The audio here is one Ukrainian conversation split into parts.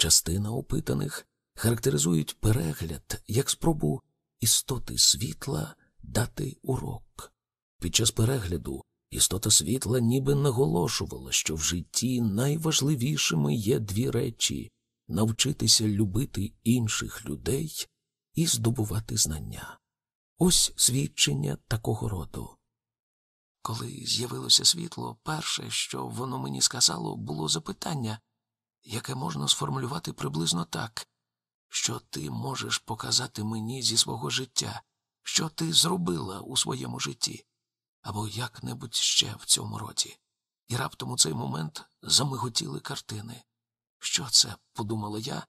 Частина опитаних характеризують перегляд як спробу істоти світла дати урок. Під час перегляду істота світла ніби наголошувала, що в житті найважливішими є дві речі навчитися любити інших людей і здобувати знання. Ось свідчення такого роду. Коли з'явилося світло, перше, що воно мені сказало, було запитання, яке можна сформулювати приблизно так, що ти можеш показати мені зі свого життя, що ти зробила у своєму житті, або як-небудь ще в цьому роді. І раптом у цей момент замиготіли картини. Що це? подумала я,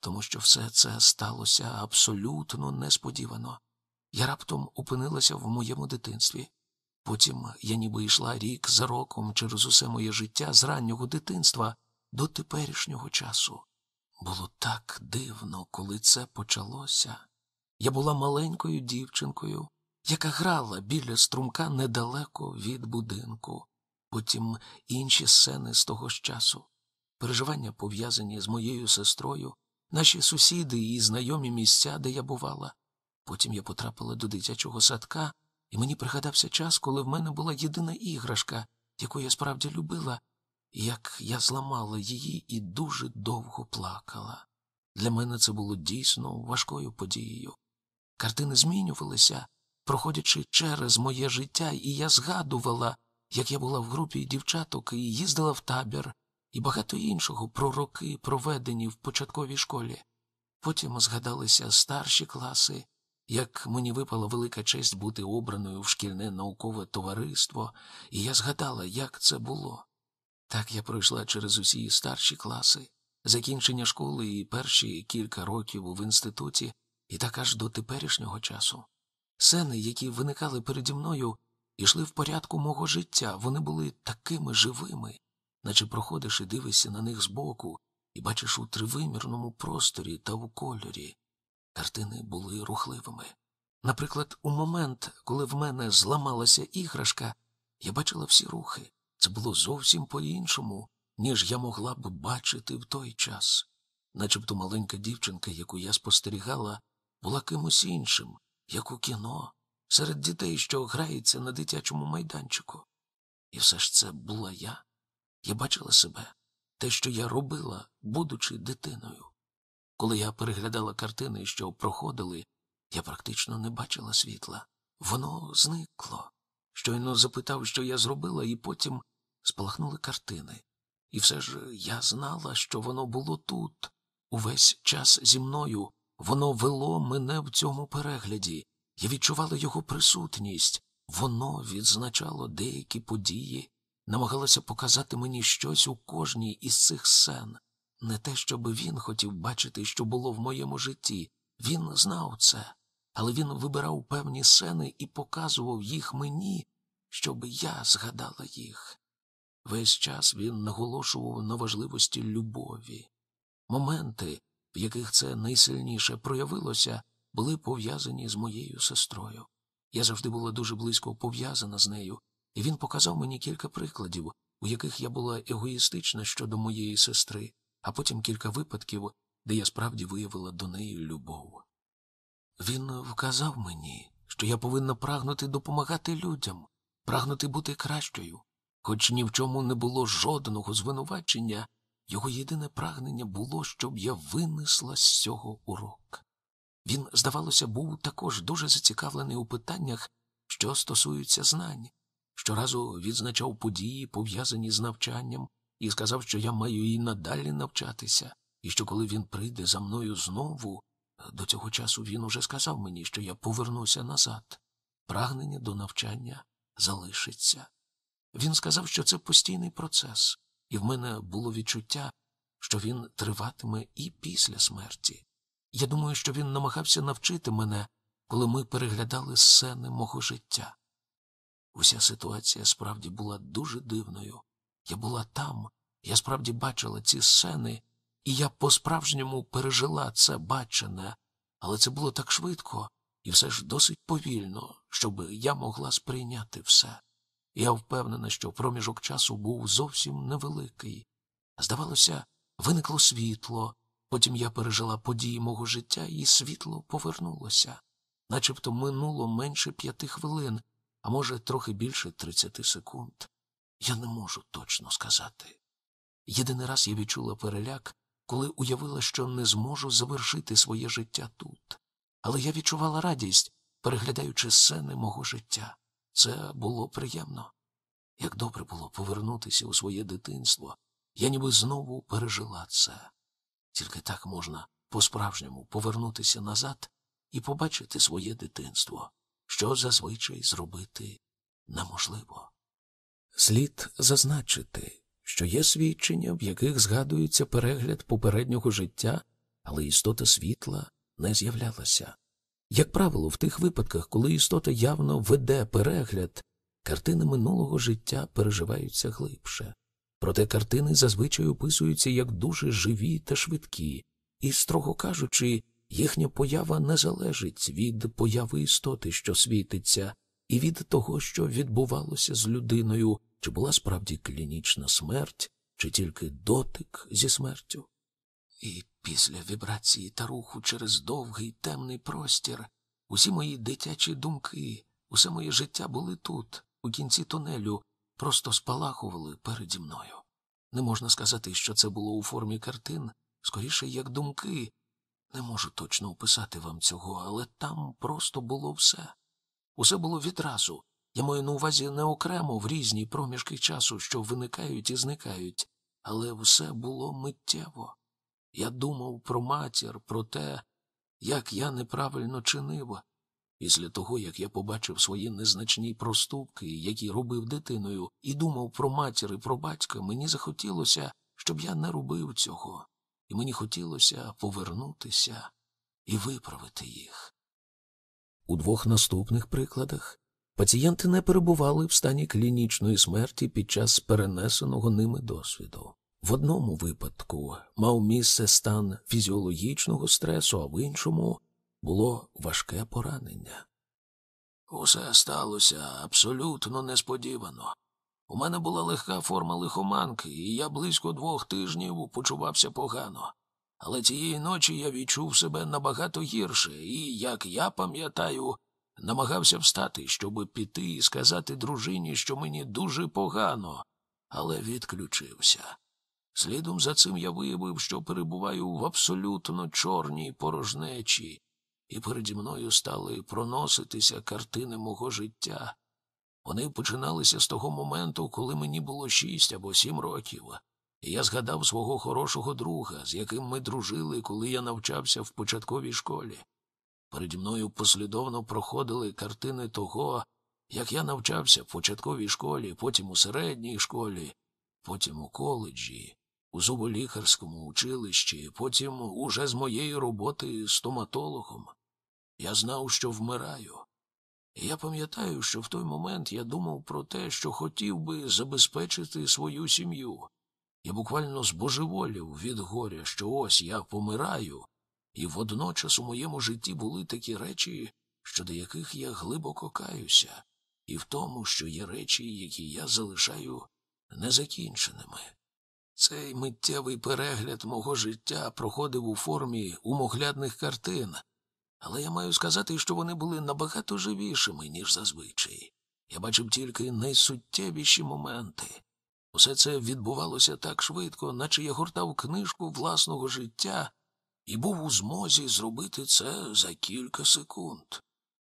тому що все це сталося абсолютно несподівано. Я раптом опинилася в моєму дитинстві. Потім я ніби йшла рік за роком через усе моє життя з раннього дитинства до теперішнього часу. Було так дивно, коли це почалося. Я була маленькою дівчинкою, яка грала біля струмка недалеко від будинку, потім інші сцени з того ж часу, переживання пов'язані з моєю сестрою, наші сусіди і знайомі місця, де я бувала. Потім я потрапила до дитячого садка, і мені пригадався час, коли в мене була єдина іграшка, яку я справді любила, як я зламала її і дуже довго плакала. Для мене це було дійсно важкою подією. Картини змінювалися, проходячи через моє життя, і я згадувала, як я була в групі дівчаток і їздила в табір, і багато іншого про роки, проведені в початковій школі. Потім згадалися старші класи, як мені випала велика честь бути обраною в шкільне наукове товариство, і я згадала, як це було. Так я пройшла через усі старші класи, закінчення школи і перші кілька років в інституті, і так аж до теперішнього часу. Сени, які виникали переді мною, йшли в порядку мого життя, вони були такими живими, наче проходиш і дивишся на них збоку, і бачиш у тривимірному просторі та у кольорі. Картини були рухливими. Наприклад, у момент, коли в мене зламалася іграшка, я бачила всі рухи. Це було зовсім по-іншому, ніж я могла б бачити в той час. Начебто маленька дівчинка, яку я спостерігала, була кимось іншим, як у кіно, серед дітей, що грається на дитячому майданчику. І все ж це була я. Я бачила себе, те, що я робила, будучи дитиною. Коли я переглядала картини, що проходили, я практично не бачила світла. Воно зникло. Щойно запитав, що я зробила, і потім спалахнули картини. І все ж я знала, що воно було тут. Увесь час зі мною воно вело мене в цьому перегляді. Я відчувала його присутність. Воно відзначало деякі події, намагалося показати мені щось у кожній із цих сцен. Не те, щоб він хотів бачити, що було в моєму житті. Він знав це, але він вибирав певні сцени і показував їх мені, щоб я згадала їх. Весь час він наголошував на важливості любові. Моменти, в яких це найсильніше проявилося, були пов'язані з моєю сестрою. Я завжди була дуже близько пов'язана з нею, і він показав мені кілька прикладів, у яких я була егоїстична щодо моєї сестри, а потім кілька випадків, де я справді виявила до неї любов. Він вказав мені, що я повинна прагнути допомагати людям, прагнути бути кращою. Хоч ні в чому не було жодного звинувачення, його єдине прагнення було, щоб я винесла з цього урок. Він, здавалося, був також дуже зацікавлений у питаннях, що стосуються знань. Щоразу відзначав події, пов'язані з навчанням, і сказав, що я маю і надалі навчатися, і що коли він прийде за мною знову, до цього часу він уже сказав мені, що я повернуся назад. Прагнення до навчання залишиться. Він сказав, що це постійний процес, і в мене було відчуття, що він триватиме і після смерті. Я думаю, що він намагався навчити мене, коли ми переглядали сцени мого життя. Уся ситуація справді була дуже дивною. Я була там, я справді бачила ці сцени, і я по-справжньому пережила це бачене, але це було так швидко і все ж досить повільно, щоб я могла сприйняти все. Я впевнена, що проміжок часу був зовсім невеликий. Здавалося, виникло світло, Потім я пережила події мого життя, і світло повернулося. Начебто минуло менше п'яти хвилин, а може, трохи більше тридцяти секунд. Я не можу точно сказати. Єдиний раз я відчула переляк, коли уявила, що не зможу завершити своє життя тут. Але я відчувала радість, переглядаючи сцени мого життя. Це було приємно. Як добре було повернутися у своє дитинство, я ніби знову пережила це. Тільки так можна по-справжньому повернутися назад і побачити своє дитинство, що зазвичай зробити неможливо. Слід зазначити, що є свідчення, в яких згадується перегляд попереднього життя, але істота світла не з'являлася. Як правило, в тих випадках, коли істота явно веде перегляд, картини минулого життя переживаються глибше. Проте картини зазвичай описуються як дуже живі та швидкі, і, строго кажучи, їхня поява не залежить від появи істоти, що світиться, і від того, що відбувалося з людиною, чи була справді клінічна смерть, чи тільки дотик зі смертю. І після вібрації та руху через довгий темний простір усі мої дитячі думки, усе моє життя були тут, у кінці тунелю, просто спалахували переді мною. Не можна сказати, що це було у формі картин, скоріше, як думки. Не можу точно описати вам цього, але там просто було все. Усе було відразу. Я маю на увазі не окремо в різні проміжки часу, що виникають і зникають, але все було миттєво. Я думав про матір, про те, як я неправильно чинив. Після того, як я побачив свої незначні проступки, які робив дитиною, і думав про матір і про батька, мені захотілося, щоб я не робив цього, і мені хотілося повернутися і виправити їх. У двох наступних прикладах пацієнти не перебували в стані клінічної смерті під час перенесеного ними досвіду. В одному випадку мав місце стан фізіологічного стресу, а в іншому було важке поранення. Усе сталося абсолютно несподівано. У мене була легка форма лихоманки, і я близько двох тижнів почувався погано. Але цієї ночі я відчув себе набагато гірше і, як я пам'ятаю, намагався встати, щоб піти і сказати дружині, що мені дуже погано, але відключився. Слідом за цим я виявив, що перебуваю в абсолютно чорній порожнечі, і переді мною стали проноситися картини мого життя. Вони починалися з того моменту, коли мені було шість або сім років, і я згадав свого хорошого друга, з яким ми дружили, коли я навчався в початковій школі. Переді мною послідовно проходили картини того, як я навчався в початковій школі, потім у середній школі, потім у коледжі, у зуболікарському училищі, потім уже з моєї роботи стоматологом. Я знав, що вмираю. І я пам'ятаю, що в той момент я думав про те, що хотів би забезпечити свою сім'ю. Я буквально збожеволів від горя, що ось я помираю, і водночас у моєму житті були такі речі, щодо яких я глибоко каюся, і в тому, що є речі, які я залишаю незакінченими. Цей миттєвий перегляд мого життя проходив у формі умоглядних картин, але я маю сказати, що вони були набагато живішими, ніж зазвичай. Я бачив тільки найсуттєвіші моменти. Усе це відбувалося так швидко, наче я гортав книжку власного життя і був у змозі зробити це за кілька секунд.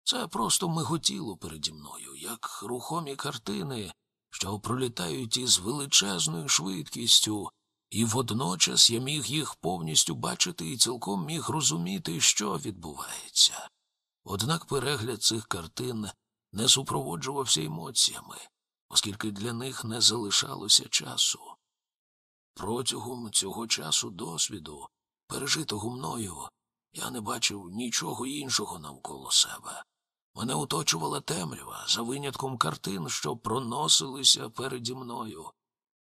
Це просто миготіло переді мною, як рухомі картини, що пролітають із величезною швидкістю, і водночас я міг їх повністю бачити і цілком міг розуміти, що відбувається. Однак перегляд цих картин не супроводжувався емоціями, оскільки для них не залишалося часу. Протягом цього часу досвіду, пережитого мною, я не бачив нічого іншого навколо себе. Мене оточувала темрява за винятком картин, що проносилися переді мною.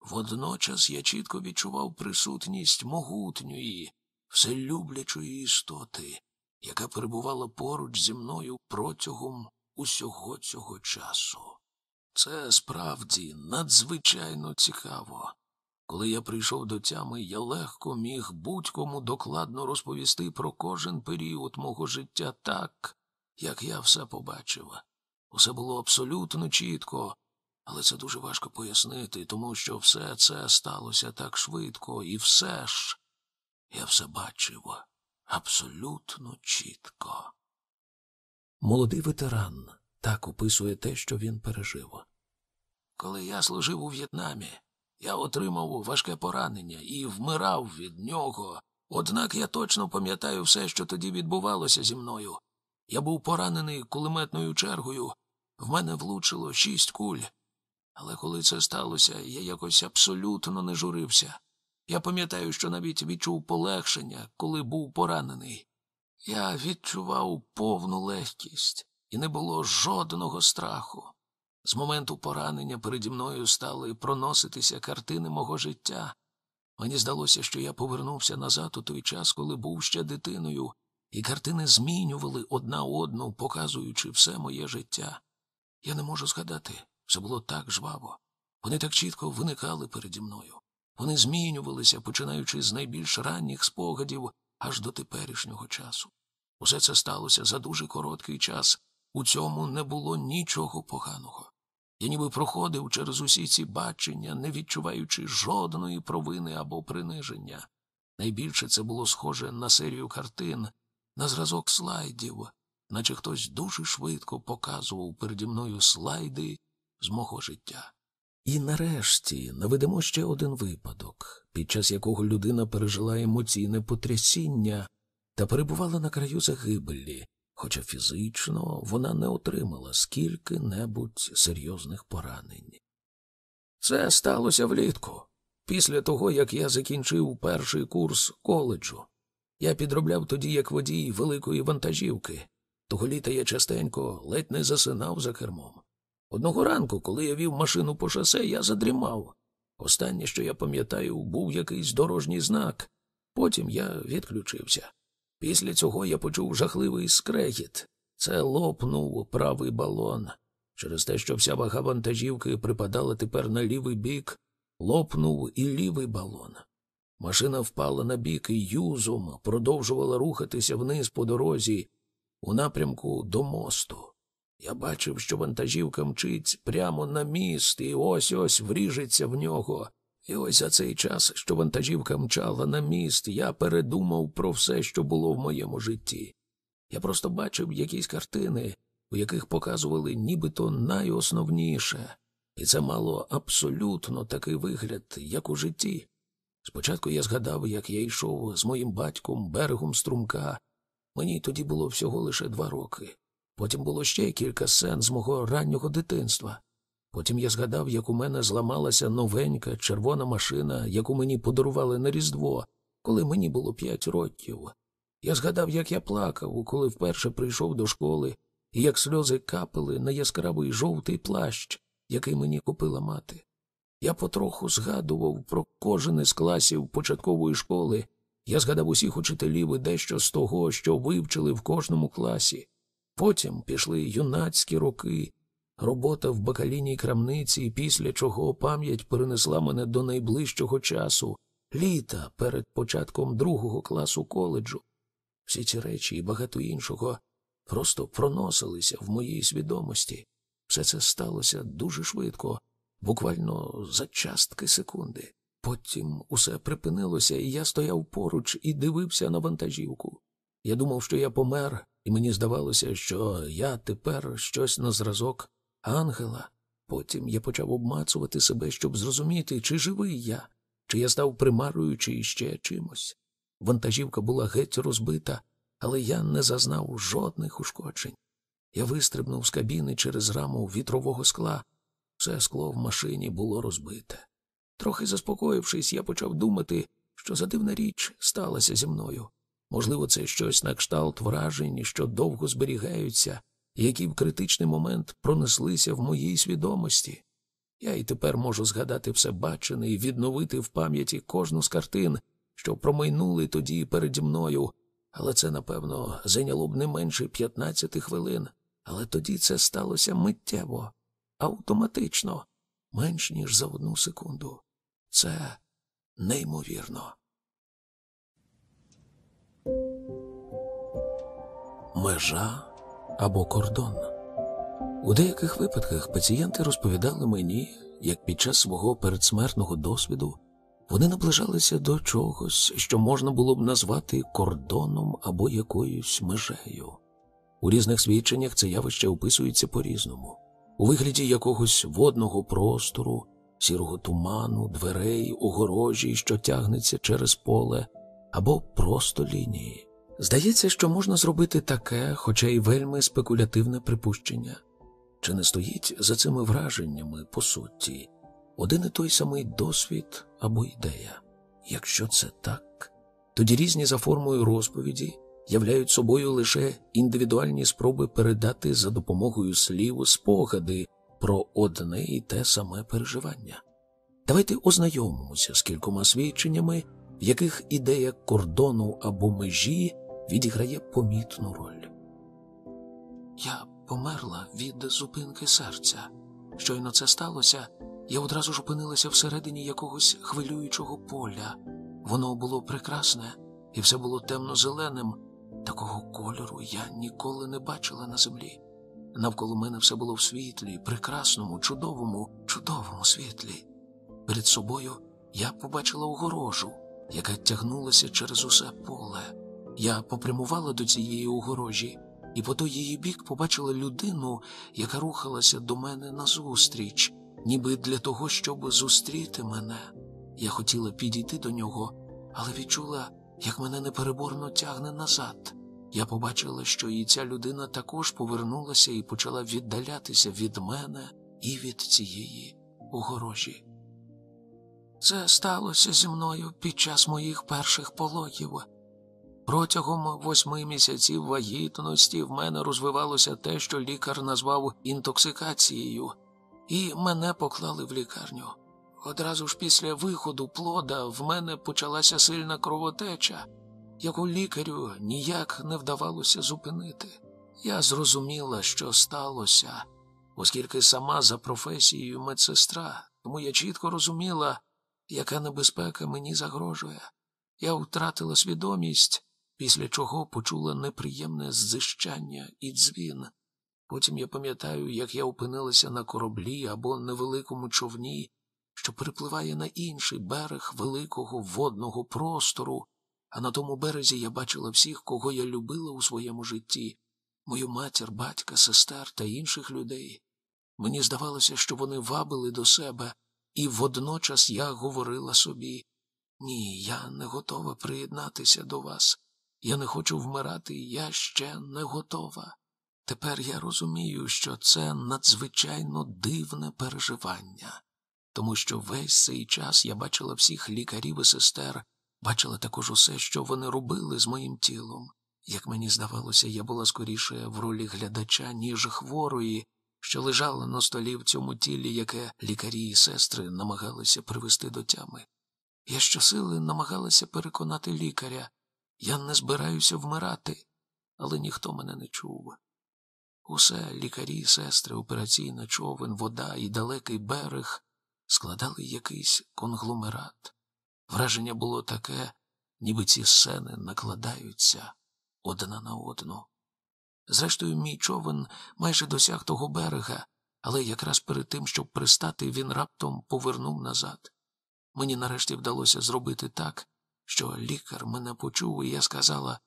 Водночас я чітко відчував присутність могутньої, вселюблячої істоти, яка перебувала поруч зі мною протягом усього цього часу. Це справді надзвичайно цікаво. Коли я прийшов до тями, я легко міг будь-кому докладно розповісти про кожен період мого життя так, як я все побачив. Усе було абсолютно чітко, але це дуже важко пояснити, тому що все це сталося так швидко, і все ж я все бачив абсолютно чітко. Молодий ветеран так описує те, що він пережив. Коли я служив у В'єтнамі, я отримав важке поранення і вмирав від нього. Однак я точно пам'ятаю все, що тоді відбувалося зі мною. Я був поранений кулеметною чергою, в мене влучило шість куль. Але коли це сталося, я якось абсолютно не журився. Я пам'ятаю, що навіть відчув полегшення, коли був поранений. Я відчував повну легкість, і не було жодного страху. З моменту поранення переді мною стали проноситися картини мого життя. Мені здалося, що я повернувся назад у той час, коли був ще дитиною, і картини змінювали одна одну, показуючи все моє життя. Я не можу згадати, все було так жваво. Вони так чітко виникали переді мною. Вони змінювалися, починаючи з найбільш ранніх спогадів аж до теперішнього часу. Усе це сталося за дуже короткий час. У цьому не було нічого поганого. Я ніби проходив через усі ці бачення, не відчуваючи жодної провини або приниження. Найбільше це було схоже на серію картин, на зразок слайдів, наче хтось дуже швидко показував переді мною слайди з мого життя. І нарешті наведемо ще один випадок, під час якого людина пережила емоційне потрясіння та перебувала на краю загибелі, хоча фізично вона не отримала скільки-небудь серйозних поранень. Це сталося влітку, після того, як я закінчив перший курс коледжу. Я підробляв тоді як водій великої вантажівки. Того літа я частенько ледь не засинав за кермом. Одного ранку, коли я вів машину по шосе, я задрімав. Останнє, що я пам'ятаю, був якийсь дорожній знак. Потім я відключився. Після цього я почув жахливий скрегіт. Це лопнув правий балон. Через те, що вся вага вантажівки припадала тепер на лівий бік, лопнув і лівий балон. Машина впала на бік і юзом продовжувала рухатися вниз по дорозі у напрямку до мосту. Я бачив, що вантажівка мчить прямо на міст і ось ось вріжеться в нього. І ось за цей час, що вантажівка мчала на міст, я передумав про все, що було в моєму житті. Я просто бачив якісь картини, у яких показували нібито найосновніше, і це мало абсолютно такий вигляд, як у житті. Спочатку я згадав, як я йшов з моїм батьком берегом струмка. Мені тоді було всього лише два роки. Потім було ще кілька сцен з мого раннього дитинства. Потім я згадав, як у мене зламалася новенька червона машина, яку мені подарували на Різдво, коли мені було п'ять років. Я згадав, як я плакав, коли вперше прийшов до школи, і як сльози капали на яскравий жовтий плащ, який мені купила мати. Я потроху згадував про кожен із класів початкової школи. Я згадав усіх учителів і дещо з того, що вивчили в кожному класі. Потім пішли юнацькі роки, робота в бакалійній крамниці, після чого пам'ять перенесла мене до найближчого часу, літа перед початком другого класу коледжу. Всі ці речі і багато іншого просто проносилися в моїй свідомості. Все це сталося дуже швидко, буквально за частки секунди. Потім усе припинилося, і я стояв поруч і дивився на вантажівку. Я думав, що я помер, і мені здавалося, що я тепер щось на зразок ангела. Потім я почав обмацувати себе, щоб зрозуміти, чи живий я, чи я став примарою, чи іще чимось. Вантажівка була геть розбита, але я не зазнав жодних ушкоджень. Я вистрибнув з кабіни через раму вітрового скла. Все скло в машині було розбите. Трохи заспокоївшись, я почав думати, що за дивна річ сталася зі мною. Можливо, це щось на кшталт вражень, що довго зберігаються, які в критичний момент пронеслися в моїй свідомості. Я й тепер можу згадати все бачене і відновити в пам'яті кожну з картин, що промайнули тоді переді мною, але це, напевно, зайняло б не менше 15 хвилин. Але тоді це сталося миттєво, автоматично, менш ніж за одну секунду. Це неймовірно. Межа або кордон. У деяких випадках пацієнти розповідали мені, як під час свого передсмертного досвіду вони наближалися до чогось, що можна було б назвати кордоном або якоюсь межею. У різних свідченнях це явище описується по-різному, у вигляді якогось водного простору, сірого туману, дверей, огорожі, що тягнеться через поле, або просто лінії. Здається, що можна зробити таке, хоча й вельми спекулятивне припущення. Чи не стоїть за цими враженнями, по суті, один і той самий досвід або ідея? Якщо це так, тоді різні за формою розповіді являють собою лише індивідуальні спроби передати за допомогою слів спогади про одне і те саме переживання. Давайте ознайомимося з кількома свідченнями, в яких ідея кордону або межі відіграє помітну роль. Я померла від зупинки серця. Щойно це сталося, я одразу ж опинилася всередині якогось хвилюючого поля. Воно було прекрасне і все було темно-зеленим. Такого кольору я ніколи не бачила на землі. Навколо мене все було в світлі, прекрасному, чудовому, чудовому світлі. Перед собою я побачила огорожу, яка тягнулася через усе поле. Я попрямувала до цієї огорожі і по той її бік побачила людину, яка рухалася до мене назустріч, ніби для того, щоб зустріти мене. Я хотіла підійти до нього, але відчула, як мене непереборно тягне назад. Я побачила, що і ця людина також повернулася і почала віддалятися від мене і від цієї огорожі. Це сталося зі мною під час моїх перших пологів. Протягом восьми місяців вагітності в мене розвивалося те, що лікар назвав інтоксикацією, і мене поклали в лікарню. Одразу ж після виходу плода в мене почалася сильна кровотеча, яку лікарю ніяк не вдавалося зупинити. Я зрозуміла, що сталося, оскільки сама за професією медсестра, тому я чітко розуміла, яка небезпека мені загрожує. Я втратила свідомість після чого почула неприємне ззищання і дзвін. Потім я пам'ятаю, як я опинилася на кораблі або невеликому човні, що перепливає на інший берег великого водного простору, а на тому березі я бачила всіх, кого я любила у своєму житті, мою матір, батька, сестер та інших людей. Мені здавалося, що вони вабили до себе, і водночас я говорила собі ні, я не готова приєднатися до вас. Я не хочу вмирати, я ще не готова. Тепер я розумію, що це надзвичайно дивне переживання, тому що весь цей час я бачила всіх лікарів і сестер, бачила також усе, що вони робили з моїм тілом. Як мені здавалося, я була скоріше в ролі глядача, ніж хворої, що лежала на столі в цьому тілі, яке лікарі і сестри намагалися привести до тями. Я щосили намагалася переконати лікаря. Я не збираюся вмирати, але ніхто мене не чув. Усе лікарі, сестри, операційна човен, вода і далекий берег складали якийсь конгломерат. Враження було таке, ніби ці сцени накладаються одна на одну. Зрештою, мій човен майже досяг того берега, але якраз перед тим, щоб пристати, він раптом повернув назад. Мені нарешті вдалося зробити так, що лікар мене почув, і я сказала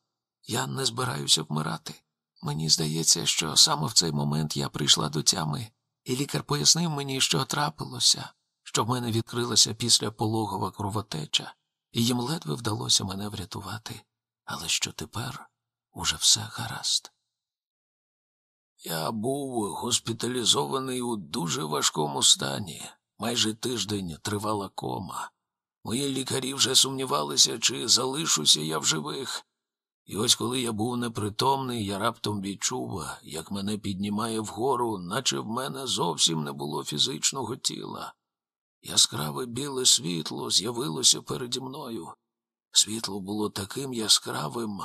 я не збираюся вмирати. Мені здається, що саме в цей момент я прийшла до тями, і лікар пояснив мені, що трапилося, що в мене відкрилася після пологова кровотеча, і їм ледве вдалося мене врятувати, але що тепер уже все гаразд. Я був госпіталізований у дуже важкому стані. Майже тиждень тривала кома. Мої лікарі вже сумнівалися, чи залишуся я в живих. І ось коли я був непритомний, я раптом відчув, як мене піднімає вгору, наче в мене зовсім не було фізичного тіла. Яскраве біле світло з'явилося переді мною. Світло було таким яскравим,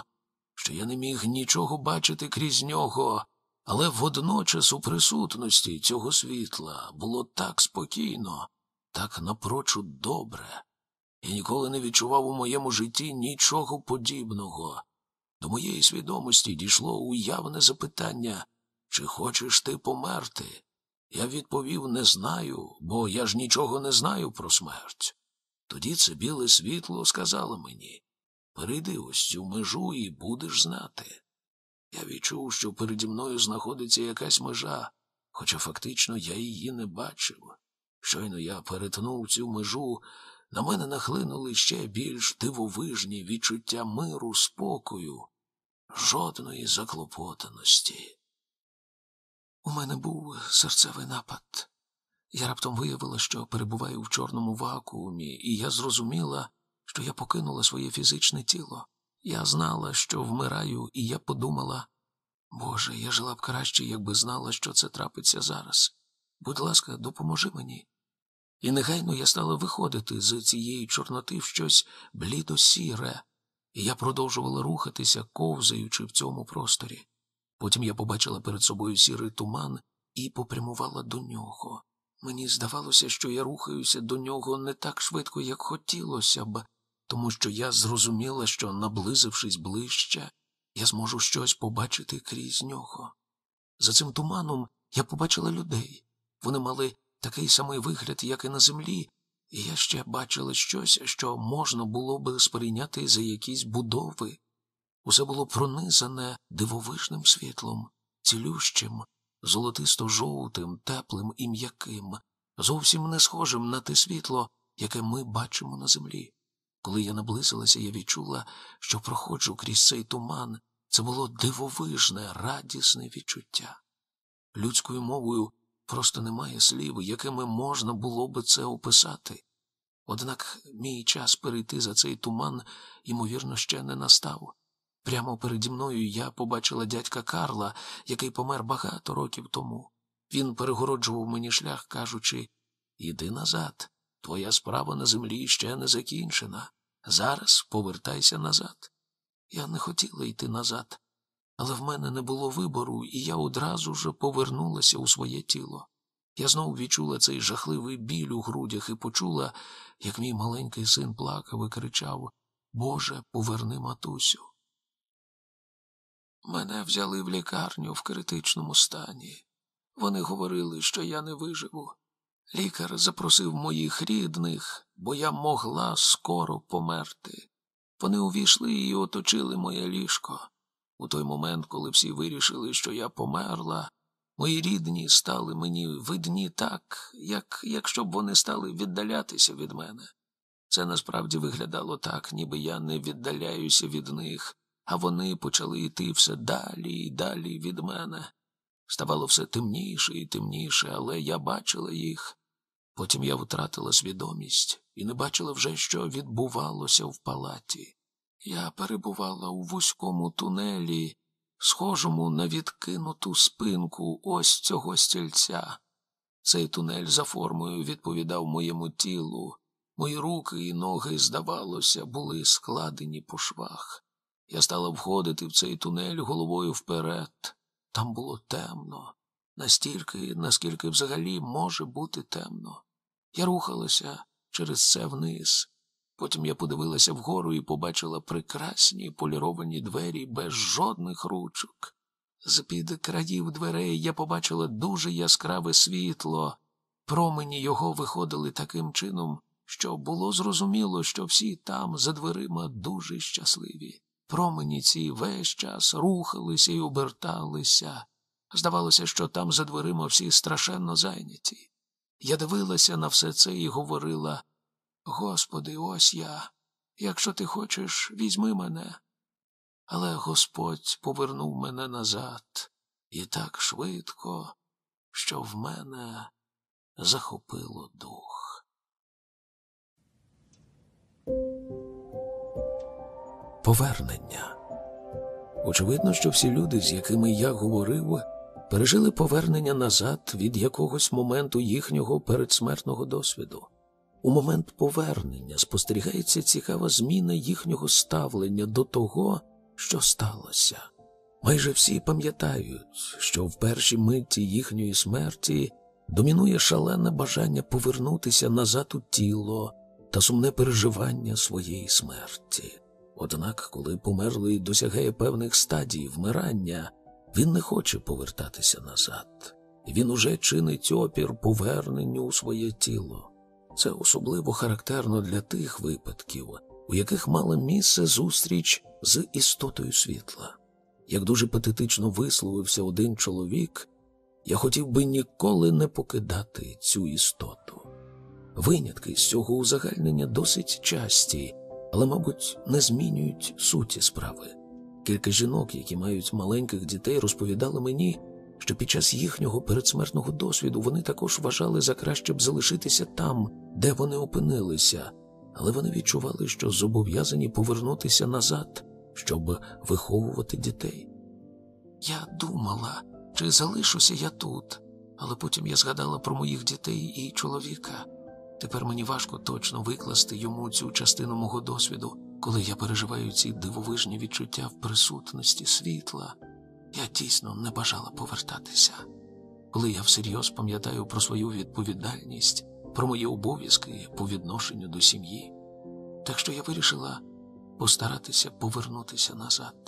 що я не міг нічого бачити крізь нього, але водночас у присутності цього світла було так спокійно, так напрочуд добре. Я ніколи не відчував у моєму житті нічого подібного. До моєї свідомості дійшло уявне запитання чи хочеш ти померти? Я відповів не знаю, бо я ж нічого не знаю про смерть. Тоді це біле світло сказало мені перейди ось цю межу і будеш знати. Я відчув, що переді мною знаходиться якась межа, хоча фактично я її не бачив. Щойно я перетнув цю межу, на мене нахлинули ще більш дивовижні відчуття миру, спокою, жодної заклопотаності. У мене був серцевий напад. Я раптом виявила, що перебуваю в чорному вакуумі, і я зрозуміла, що я покинула своє фізичне тіло. Я знала, що вмираю, і я подумала Боже, я жила б краще, якби знала, що це трапиться зараз. Будь ласка, допоможи мені. І негайно я стала виходити з цієї чорноти в щось блідо-сіре, і я продовжувала рухатися, ковзаючи в цьому просторі. Потім я побачила перед собою сірий туман і попрямувала до нього. Мені здавалося, що я рухаюся до нього не так швидко, як хотілося б, тому що я зрозуміла, що, наблизившись ближче, я зможу щось побачити крізь нього. За цим туманом я побачила людей. Вони мали такий самий вигляд, як і на землі, і я ще бачила щось, що можна було би сприйняти за якісь будови. Усе було пронизане дивовижним світлом, цілющим, золотисто-жовтим, теплим і м'яким, зовсім не схожим на те світло, яке ми бачимо на землі. Коли я наблизилася, я відчула, що проходжу крізь цей туман. Це було дивовижне, радісне відчуття. Людською мовою просто немає слів, якими можна було би це описати. Однак мій час перейти за цей туман, ймовірно, ще не настав. Прямо переді мною я побачила дядька Карла, який помер багато років тому. Він перегороджував мені шлях, кажучи Іди назад, твоя справа на землі ще не закінчена. Зараз повертайся назад. Я не хотіла йти назад, але в мене не було вибору, і я одразу ж повернулася у своє тіло. Я знову відчула цей жахливий біль у грудях і почула, як мій маленький син плакав і кричав Боже, поверни матусю. Мене взяли в лікарню в критичному стані. Вони говорили, що я не виживу. Лікар запросив моїх рідних, бо я могла скоро померти. Вони увійшли і оточили моє ліжко. У той момент, коли всі вирішили, що я померла, мої рідні стали мені видні так, як якщо б вони стали віддалятися від мене. Це насправді виглядало так, ніби я не віддаляюся від них, а вони почали йти все далі і далі від мене. Ставало все темніше і темніше, але я бачила їх. Потім я втратила свідомість і не бачила вже, що відбувалося в палаті. Я перебувала у вузькому тунелі, схожому на відкинуту спинку ось цього стільця. Цей тунель за формою відповідав моєму тілу. Мої руки і ноги, здавалося, були складені по швах. Я стала входити в цей тунель головою вперед. Там було темно, настільки, наскільки взагалі може бути темно. Я рухалася через це вниз. Потім я подивилася вгору і побачила прекрасні поліровані двері без жодних ручок. З під країв дверей я побачила дуже яскраве світло. Промені його виходили таким чином, що було зрозуміло, що всі там за дверима дуже щасливі. Промені ці весь час рухалися і оберталися. Здавалося, що там за дверима всі страшенно зайняті. Я дивилася на все це і говорила Господи, ось я. Якщо ти хочеш, візьми мене. Але Господь повернув мене назад і так швидко, що в мене захопило дух. Повернення. Очевидно, що всі люди, з якими я говорив, пережили повернення назад від якогось моменту їхнього передсмертного досвіду. У момент повернення спостерігається цікава зміна їхнього ставлення до того, що сталося. Майже всі пам'ятають, що в першій миті їхньої смерті домінує шалене бажання повернутися назад у тіло та сумне переживання своєї смерті. Однак, коли померлий досягає певних стадій вмирання, він не хоче повертатися назад. Він уже чинить опір поверненню у своє тіло. Це особливо характерно для тих випадків, у яких мала місце зустріч з істотою світла. Як дуже патетично висловився один чоловік, я хотів би ніколи не покидати цю істоту. Винятки з цього узагальнення досить часті, але, мабуть, не змінюють суті справи. Кілька жінок, які мають маленьких дітей, розповідали мені, що під час їхнього передсмертного досвіду вони також вважали за краще б залишитися там, де вони опинилися, але вони відчували, що зобов'язані повернутися назад, щоб виховувати дітей. Я думала, чи залишуся я тут, але потім я згадала про моїх дітей і чоловіка. Тепер мені важко точно викласти йому цю частину мого досвіду, коли я переживаю ці дивовижні відчуття в присутності світла. Я дійсно не бажала повертатися. Коли я всерйоз пам'ятаю про свою відповідальність, про мої обов'язки по відношенню до сім'ї, так що я вирішила постаратися повернутися назад.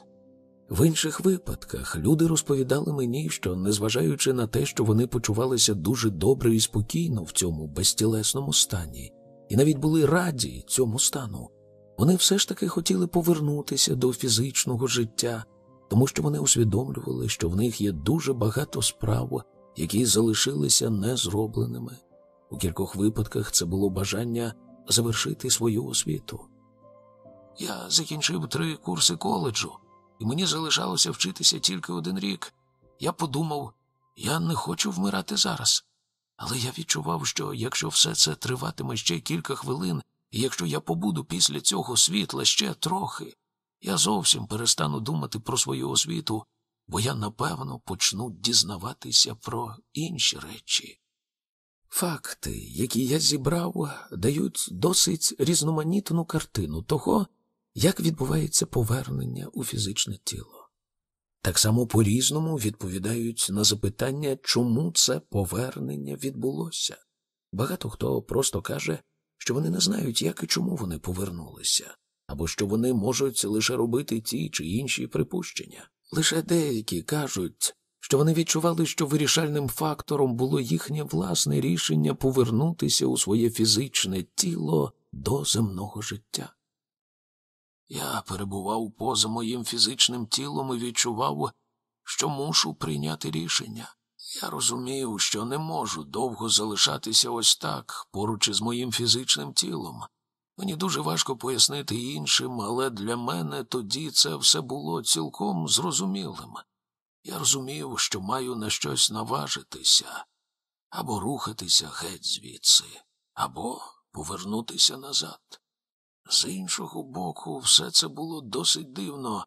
В інших випадках люди розповідали мені, що, незважаючи на те, що вони почувалися дуже добре і спокійно в цьому безтілесному стані, і навіть були раді цьому стану, вони все ж таки хотіли повернутися до фізичного життя, тому що вони усвідомлювали, що в них є дуже багато справ, які залишилися незробленими. У кількох випадках це було бажання завершити свою освіту. Я закінчив три курси коледжу і мені залишалося вчитися тільки один рік. Я подумав, я не хочу вмирати зараз. Але я відчував, що якщо все це триватиме ще кілька хвилин, і якщо я побуду після цього світла ще трохи, я зовсім перестану думати про свою освіту, бо я напевно почну дізнаватися про інші речі. Факти, які я зібрав, дають досить різноманітну картину того, як відбувається повернення у фізичне тіло. Так само по різному відповідають на запитання, чому це повернення відбулося. Багато хто просто каже, що вони не знають, як і чому вони повернулися, або що вони можуть лише робити ті чи інші припущення. Лише деякі кажуть, що вони відчували, що вирішальним фактором було їхнє власне рішення повернутися у своє фізичне тіло до земного життя. Я перебував поза моїм фізичним тілом і відчував, що мушу прийняти рішення. Я розумів, що не можу довго залишатися ось так, поруч із моїм фізичним тілом. Мені дуже важко пояснити іншим, але для мене тоді це все було цілком зрозумілим. Я розумів, що маю на щось наважитися або рухатися геть звідси, або повернутися назад. З іншого боку, все це було досить дивно,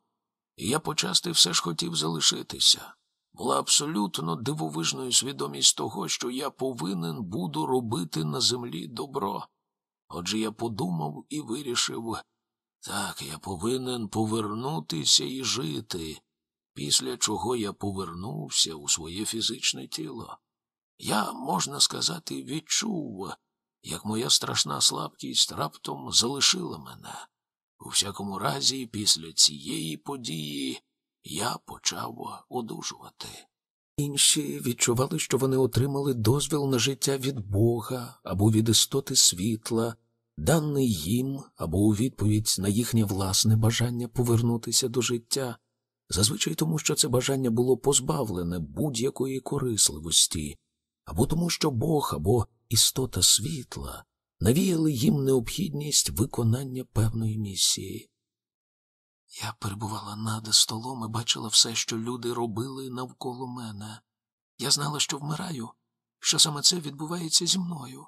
і я почасти все ж хотів залишитися. Була абсолютно дивовижною свідомість того, що я повинен буду робити на землі добро. Отже я подумав і вирішив так, я повинен повернутися і жити, після чого я повернувся у своє фізичне тіло. Я, можна сказати, відчув як моя страшна слабкість раптом залишила мене. У всякому разі, після цієї події я почав одужувати. Інші відчували, що вони отримали дозвіл на життя від Бога або від істоти світла, даний їм або у відповідь на їхнє власне бажання повернутися до життя, зазвичай тому, що це бажання було позбавлене будь-якої корисливості, або тому, що Бог або істота світла навіяли їм необхідність виконання певної місії. Я перебувала над столом і бачила все, що люди робили навколо мене. Я знала, що вмираю, що саме це відбувається зі мною.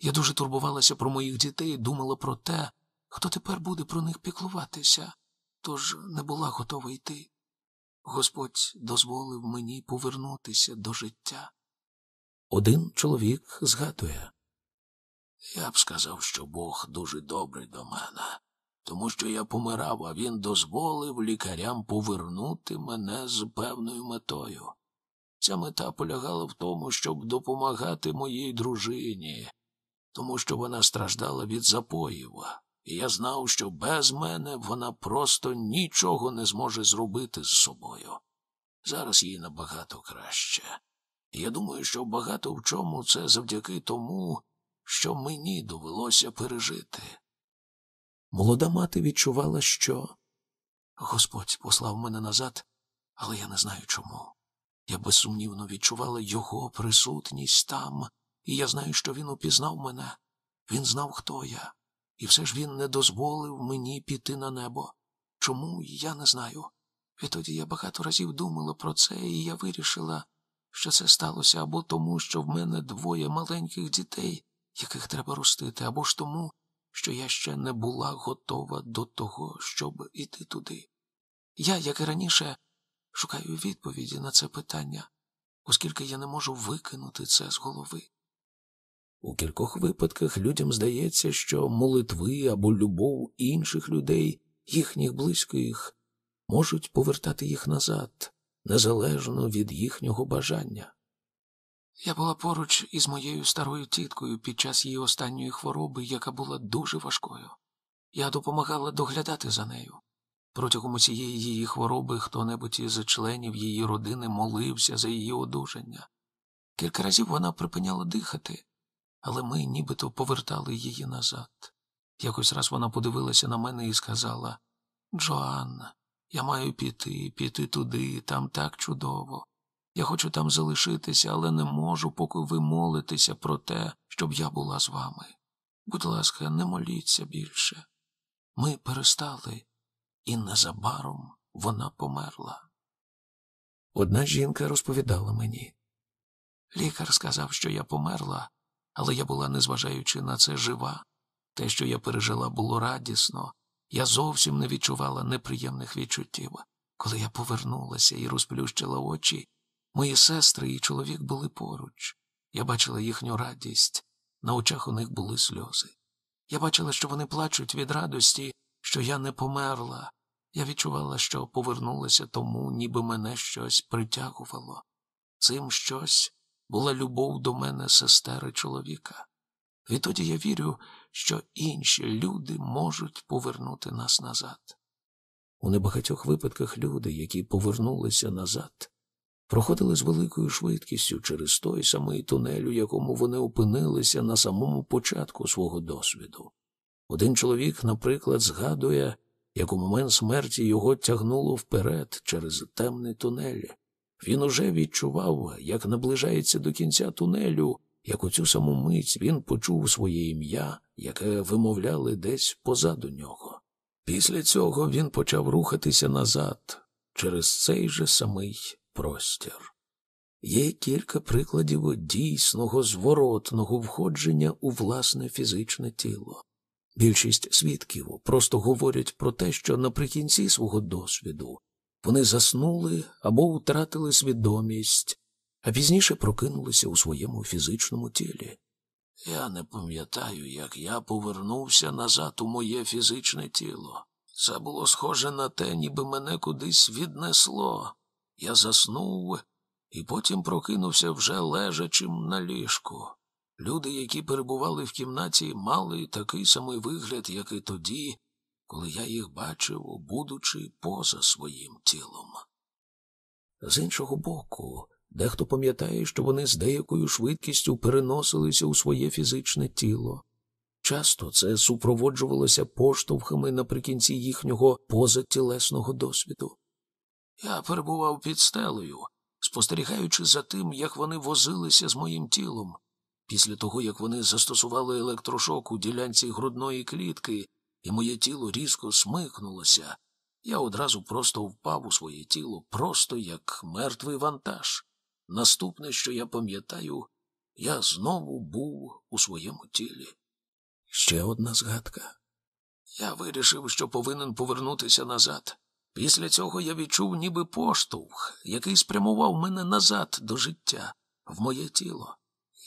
Я дуже турбувалася про моїх дітей думала про те, хто тепер буде про них піклуватися, тож не була готова йти. Господь дозволив мені повернутися до життя. Один чоловік згадує. Я б сказав, що Бог дуже добрий до мене, тому що я помирав, а він дозволив лікарям повернути мене з певною метою. Ця мета полягала в тому, щоб допомагати моїй дружині. тому що вона страждала від запоїв, і я знав, що без мене вона просто нічого не зможе зробити з собою. Зараз їй набагато краще. Я думаю, що багато в чому це завдяки тому, що мені довелося пережити. Молода мати відчувала, що Господь послав мене назад, але я не знаю чому. Я безсумнівно відчувала його присутність там, і я знаю, що він упізнав мене. Він знав, хто я, і все ж він не дозволив мені піти на небо. Чому я не знаю. Відтоді я багато разів думала про це, і я вирішила, що це сталося або тому, що в мене двоє маленьких дітей, яких треба ростити, або ж тому, що я ще не була готова до того, щоб іти туди. Я, як і раніше, шукаю відповіді на це питання, оскільки я не можу викинути це з голови. У кількох випадках людям здається, що молитви або любов інших людей, їхніх близьких, можуть повертати їх назад, незалежно від їхнього бажання. Я була поруч із моєю старою тіткою під час її останньої хвороби, яка була дуже важкою. Я допомагала доглядати за нею. Протягом усієї її хвороби хто небудь із членів її родини молився за її одужання. Кілька разів вона припиняла дихати, але ми нібито повертали її назад. Якось раз вона подивилася на мене і сказала Джоанна, я маю піти, піти туди, там так чудово. Я хочу там залишитися, але не можу, поки ви молитеся про те, щоб я була з вами. Будь ласка, не моліться більше. Ми перестали, і незабаром вона померла. Одна жінка розповідала мені. Лікар сказав, що я померла, але я була, незважаючи на це, жива. Те, що я пережила, було радісно. Я зовсім не відчувала неприємних відчуттів. Коли я повернулася і розплющила очі, мої сестри і чоловік були поруч. Я бачила їхню радість, на очах у них були сльози. Я бачила, що вони плачуть від радості, що я не померла. Я відчувала, що повернулася тому, ніби мене щось притягувало. Цим щось була любов до мене сестери чоловіка. Відтоді я вірю, що інші люди можуть повернути нас назад. У небагатьох випадках люди, які повернулися назад, проходили з великою швидкістю через той самий тунель, у якому вони опинилися на самому початку свого досвіду. Один чоловік, наприклад, згадує, як у момент смерті його тягнуло вперед через темний тунель. Він уже відчував, як наближається до кінця тунелю, як у цю саму мить він почув своє ім'я, яке вимовляли десь позаду нього. Після цього він почав рухатися назад через цей же самий простір. Є кілька прикладів дійсного зворотного входження у власне фізичне тіло. Більшість свідків просто говорять про те, що наприкінці свого досвіду вони заснули або втратили свідомість, а пізніше прокинулися у своєму фізичному тілі. Я не пам'ятаю, як я повернувся назад у моє фізичне тіло. Це було схоже на те, ніби мене кудись віднесло. Я заснув і потім прокинувся вже лежачим на ліжку. Люди, які перебували в кімнаті, мали такий самий вигляд, як і тоді, коли я їх бачив, будучи поза своїм тілом. З іншого боку, дехто пам'ятає, що вони з деякою швидкістю переносилися у своє фізичне тіло. Часто це супроводжувалося поштовхами наприкінці їхнього позатілесного досвіду. Я перебував під стелею, спостерігаючи за тим, як вони возилися з моїм тілом. Після того, як вони застосували електрошок у ділянці грудної клітки, і моє тіло різко смикнулося, я одразу просто впав у своє тіло, просто як мертвий вантаж. Наступне, що я пам'ятаю, я знову був у своєму тілі. Ще одна згадка. Я вирішив, що повинен повернутися назад. Після цього я відчув ніби поштовх, який спрямував мене назад до життя, в моє тіло.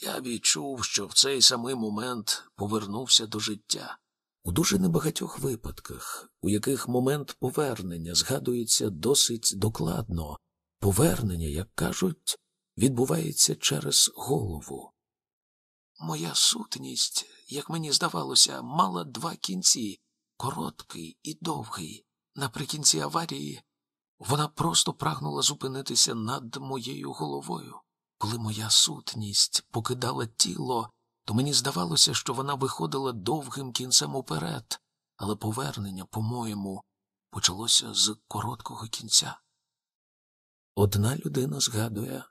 Я відчув, що в цей самий момент повернувся до життя. У дуже небагатьох випадках, у яких момент повернення згадується досить докладно, повернення, як кажуть, відбувається через голову. Моя сутність, як мені здавалося, мала два кінці короткий і довгий. Наприкінці аварії вона просто прагнула зупинитися над моєю головою. Коли моя сутність покидала тіло, то мені здавалося, що вона виходила довгим кінцем уперед, але повернення, по-моєму, почалося з короткого кінця. Одна людина згадує,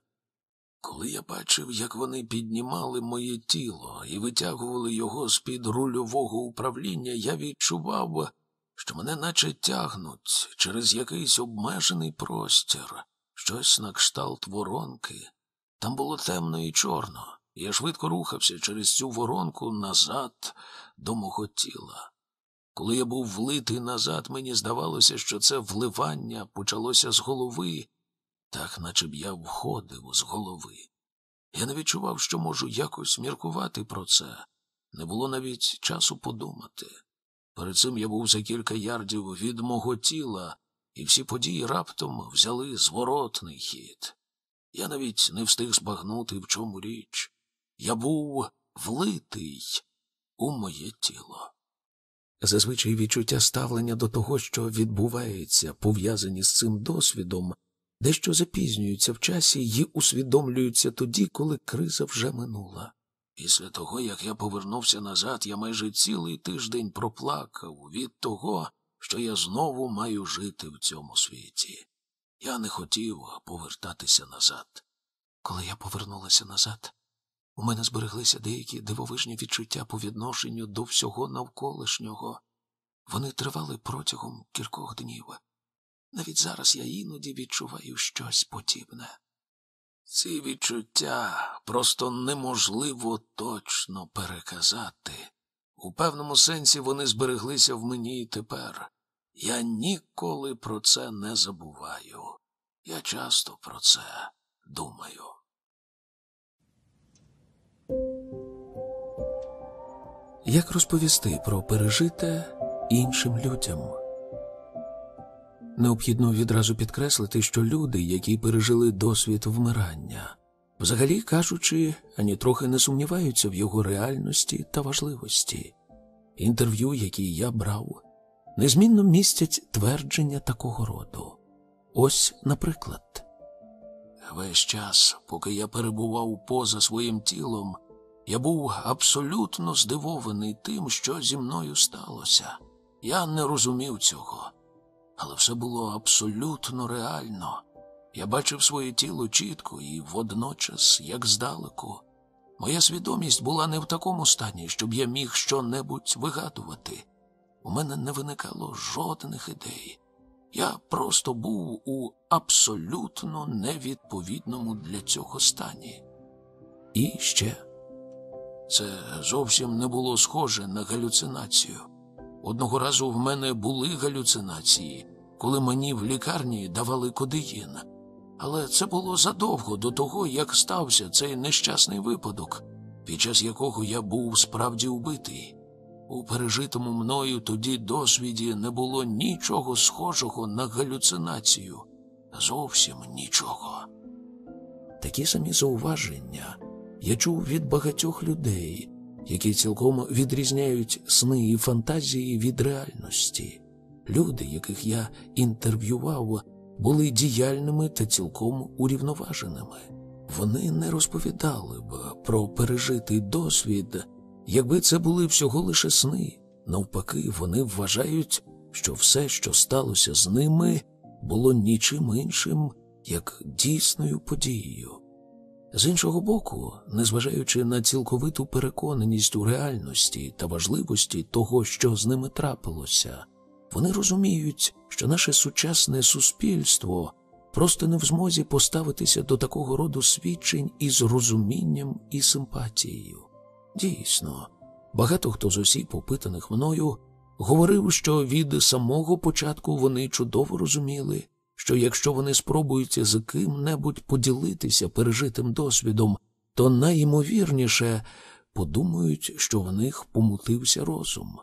коли я бачив, як вони піднімали моє тіло і витягували його з під рульового управління, я відчував, що мене наче тягнуть через якийсь обмежений простір, щось на кшталт воронки. Там було темно і чорно, і я швидко рухався через цю воронку назад до мого тіла. Коли я був влитий назад, мені здавалося, що це вливання почалося з голови, так наче б я входив з голови. Я не відчував, що можу якось міркувати про це. Не було навіть часу подумати. Перед цим я був за кілька ярдів від мого тіла, і всі події раптом взяли зворотний хід. Я навіть не встиг збагнути, в чому річ. Я був влитий у моє тіло. Зазвичай відчуття ставлення до того, що відбувається, пов'язані з цим досвідом, дещо запізнюються в часі і усвідомлюються тоді, коли криза вже минула. Після того, як я повернувся назад, я майже цілий тиждень проплакав від того, що я знову маю жити в цьому світі. Я не хотів повертатися назад. Коли я повернулася назад, у мене збереглися деякі дивовижні відчуття по відношенню до всього навколишнього. Вони тривали протягом кількох днів. Навіть зараз я іноді відчуваю щось подібне. Ці відчуття просто неможливо точно переказати. У певному сенсі вони збереглися в мені і тепер. Я ніколи про це не забуваю. Я часто про це думаю. Як розповісти про пережите іншим людям? Необхідно відразу підкреслити, що люди, які пережили досвід вмирання, взагалі кажучи, ані трохи не сумніваються в його реальності та важливості. Інтерв'ю, які я брав, незмінно містять твердження такого роду. Ось, наприклад, весь час, поки я перебував поза своїм тілом, я був абсолютно здивований тим, що зі мною сталося. Я не розумів цього але все було абсолютно реально. Я бачив своє тіло чітко і водночас, як здалеку. Моя свідомість була не в такому стані, щоб я міг щонебудь вигадувати. У мене не виникало жодних ідей. Я просто був у абсолютно невідповідному для цього стані. І ще це зовсім не було схоже на галюцинацію. Одного разу в мене були галюцинації, коли мені в лікарні давали кодеїн. Але це було задовго до того, як стався цей нещасний випадок, під час якого я був справді вбитий. У пережитому мною тоді досвіді не було нічого схожого на галюцинацію. Зовсім нічого. Такі самі зауваження я чув від багатьох людей які цілком відрізняють сни і фантазії від реальності. Люди, яких я інтерв'ював, були діяльними та цілком урівноваженими. Вони не розповідали б про пережитий досвід, якби це були всього лише сни. Навпаки, вони вважають, що все, що сталося з ними, було нічим іншим, як дійсною подією. З іншого боку, незважаючи на цілковиту переконаність у реальності та важливості того, що з ними трапилося, вони розуміють, що наше сучасне суспільство просто не в змозі поставитися до такого роду свідчень із розумінням і симпатією. Дійсно, багато хто з осіб, опитаних мною, говорив, що від самого початку вони чудово розуміли що якщо вони спробують з ким-небудь поділитися пережитим досвідом, то найімовірніше подумають, що в них помутився розум.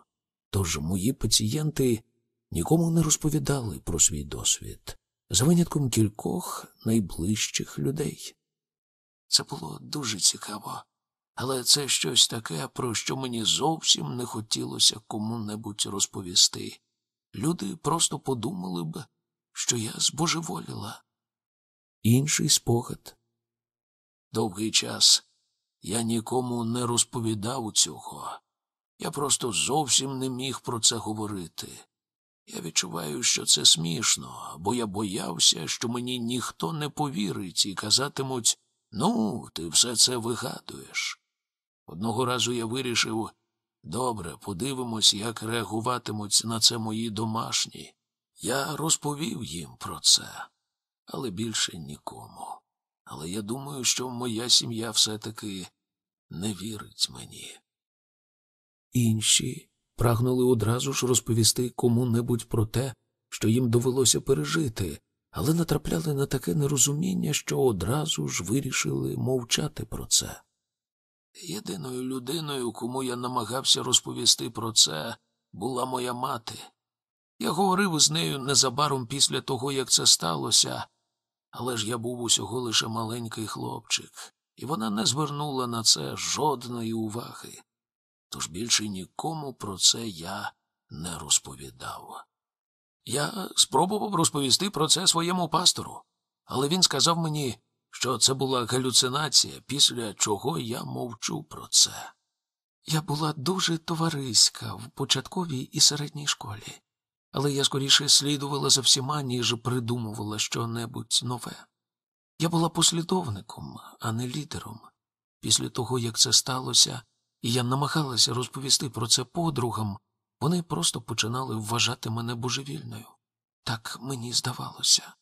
Тож мої пацієнти нікому не розповідали про свій досвід, за винятком кількох найближчих людей. Це було дуже цікаво. але це щось таке, про що мені зовсім не хотілося кому-небудь розповісти. Люди просто подумали б, що я збожеволіла. Інший спогад. Довгий час я нікому не розповідав цього. Я просто зовсім не міг про це говорити. Я відчуваю, що це смішно, бо я боявся, що мені ніхто не повірить і казатимуть ну, ти все це вигадуєш. Одного разу я вирішив добре, подивимось, як реагуватимуть на це мої домашні. Я розповів їм про це, але більше нікому. Але я думаю, що моя сім'я все-таки не вірить мені. Інші прагнули одразу ж розповісти кому-небудь про те, що їм довелося пережити, але натрапляли на таке нерозуміння, що одразу ж вирішили мовчати про це. Єдиною людиною, кому я намагався розповісти про це, була моя мати. Я говорив з нею незабаром після того, як це сталося, але ж я був усього лише маленький хлопчик, і вона не звернула на це жодної уваги. Тож більше нікому про це я не розповідав. Я спробував розповісти про це своєму пастору, але він сказав мені, що це була галюцинація, після чого я мовчу про це. Я була дуже товариська в початковій і середній школі, але я скоріше слідувала за всіма, ніж придумувала щонебудь нове. Я була послідовником, а не лідером. Після того, як це сталося, і я намагалася розповісти про це подругам, вони просто починали вважати мене божевільною. Так мені здавалося.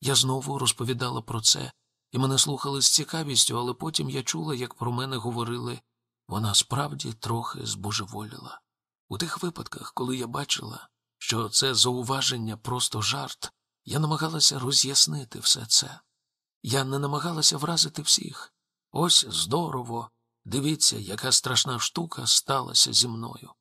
Я знову розповідала про це, і мене слухали з цікавістю, але потім я чула, як про мене говорили вона справді трохи збожеволіла. У тих випадках, коли я бачила, що це зауваження просто жарт, я намагалася роз'яснити все це. Я не намагалася вразити всіх. Ось здорово. Дивіться, яка страшна штука сталася зі мною.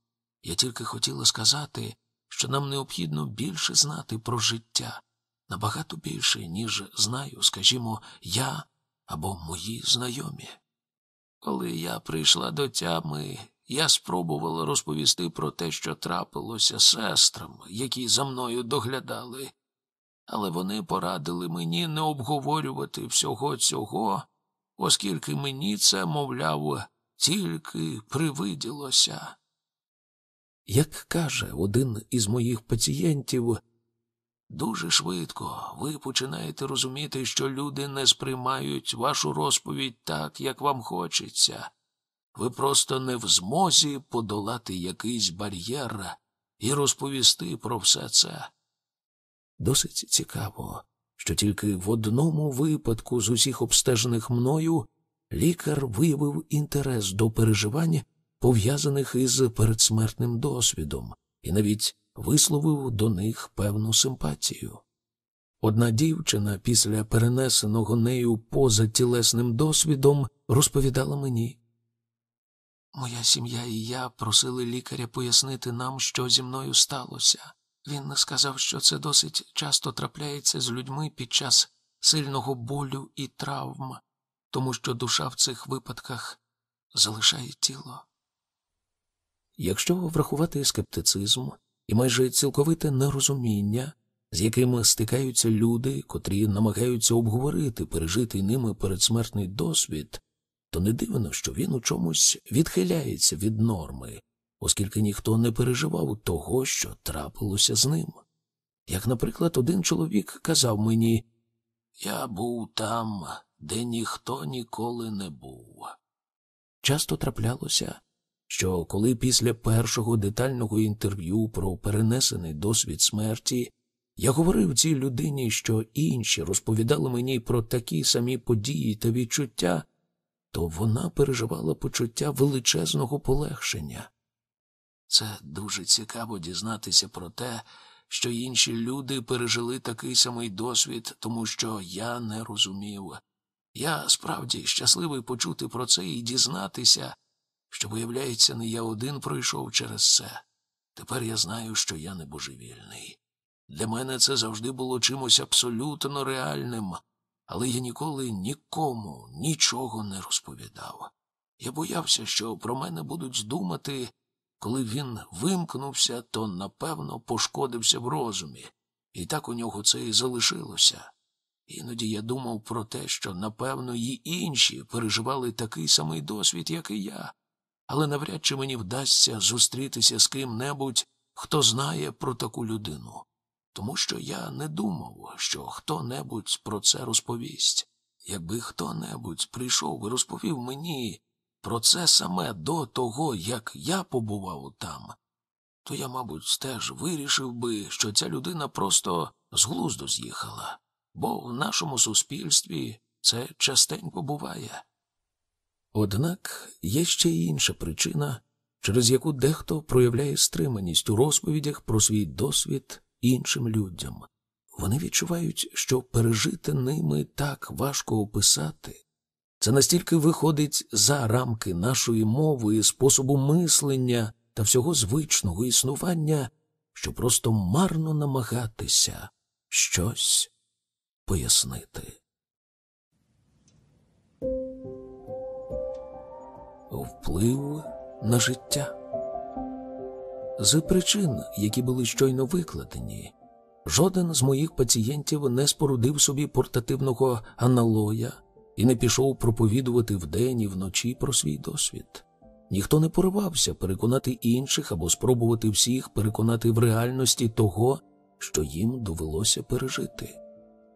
Я тільки хотіла сказати, що нам необхідно більше знати про життя, набагато більше, ніж знаю, скажімо, я або мої знайомі. Коли я прийшла до тями, я спробувала розповісти про те, що трапилося сестрам, які за мною доглядали, але вони порадили мені не обговорювати всього цього, оскільки мені це, мовляв, тільки привиділося. Як каже один із моїх пацієнтів, дуже швидко ви починаєте розуміти, що люди не сприймають вашу розповідь так, як вам хочеться. Ви просто не в змозі подолати якийсь бар'єр і розповісти про все це. Досить цікаво, що тільки в одному випадку з усіх обстежених мною лікар виявив інтерес до переживань, пов'язаних із передсмертним досвідом, і навіть висловив до них певну симпатію. Одна дівчина після перенесеного нею поза тілесним досвідом розповідала мені. Моя сім'я і я просили лікаря пояснити нам, що зі мною сталося. Він сказав, що це досить часто трапляється з людьми під час сильного болю і травм, тому що душа в цих випадках залишає тіло. Якщо врахувати скептицизм і майже цілковите нерозуміння, з якими стикаються люди, котрі намагаються обговорити пережитий ними передсмертний досвід, то не дивно, що він у чомусь відхиляється від норми, оскільки ніхто не переживав того, що трапилося з ним. Як, наприклад, один чоловік казав мені Я був там, де ніхто ніколи не був. Часто траплялося, що коли після першого детального інтерв'ю про перенесений досвід смерті я говорив цій людині, що інші розповідали мені про такі самі події та відчуття, то вона переживала почуття величезного полегшення. Це дуже цікаво дізнатися про те, що інші люди пережили такий самий досвід, тому що я не розумів. Я справді щасливий почути про це і дізнатися, що, виявляється, не я один пройшов через це. Тепер я знаю, що я не божевільний. Для мене це завжди було чимось абсолютно реальним, але я ніколи нікому нічого не розповідав. Я боявся, що про мене будуть думати, коли він вимкнувся, то напевно пошкодився в розумі, і так у нього це і залишилося. Іноді я думав про те, що, напевно, і інші переживали такий самий досвід, як і я, але навряд чи мені вдасться зустрітися з ким-небудь, хто знає про таку людину, тому що я не думав, що хто-небудь про це розповість. Якби хто-небудь прийшов і розповів мені про це саме до того, як я побував там, то я, мабуть, теж вирішив би, що ця людина просто з глузду з'їхала, бо в нашому суспільстві це частенько буває. Однак є ще й інша причина, через яку дехто проявляє стриманість у розповідях про свій досвід іншим людям. Вони відчувають, що пережити ними так важко описати. Це настільки виходить за рамки нашої мови, способу мислення та всього звичного існування, що просто марно намагатися щось пояснити. Вплив на життя. З причин, які були щойно викладені, жоден з моїх пацієнтів не спорудив собі портативного аналоя і не пішов проповідувати вдень і вночі про свій досвід. Ніхто не поривався переконати інших або спробувати всіх переконати в реальності того, що їм довелося пережити.